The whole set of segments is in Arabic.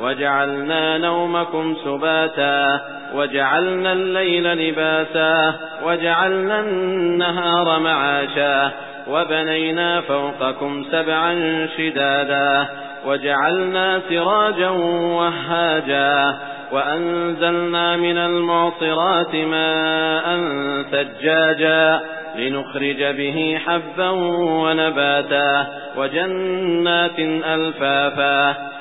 وجعلنا نومكم سباتا وجعلنا الليل لباسا وجعلنا النهار معاشا وبنينا فوقكم سبعا شدادا وجعلنا سراجا وهاجا وأنزلنا من المعصرات ماء ثجاجا لنخرج به حبا ونباتا وجنات ألفافا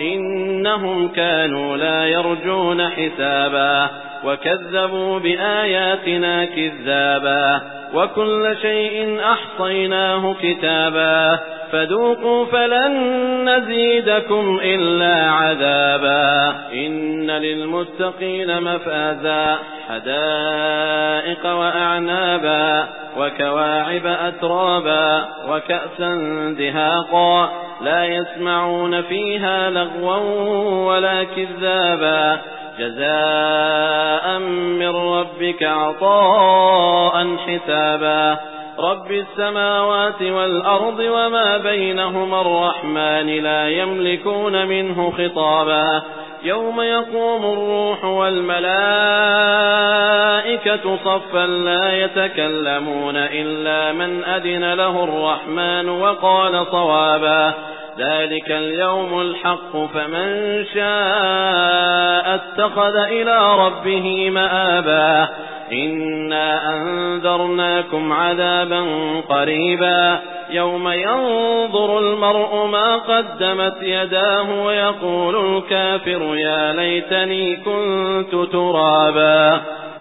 إنهم كانوا لا يرجون حسابا وكذبوا بآياتنا كذابا وكل شيء أحصيناه كتابا فذوقوا فلن نزيدكم إلا عذابا إن للمتقين مفازا حدائق وأعنابا وكواعب أترابا وكأسا دهاقا لا يسمعون فيها لغوا ولا كذابا جزاء من ربك عطاء حسابا رب السماوات والأرض وما بينهما الرحمن لا يملكون منه خطابا يوم يقوم الروح والملائكة صفا لا يتكلمون إلا من أدن له الرحمن وقال صوابا ذلك اليوم الحق فمن شاء اتخذ إلى ربه مآبا إنا أنذرناكم عذابا قريبا يوم ينظر المرء ما قدمت يداه ويقول الكافر يا ليتني كنت ترابا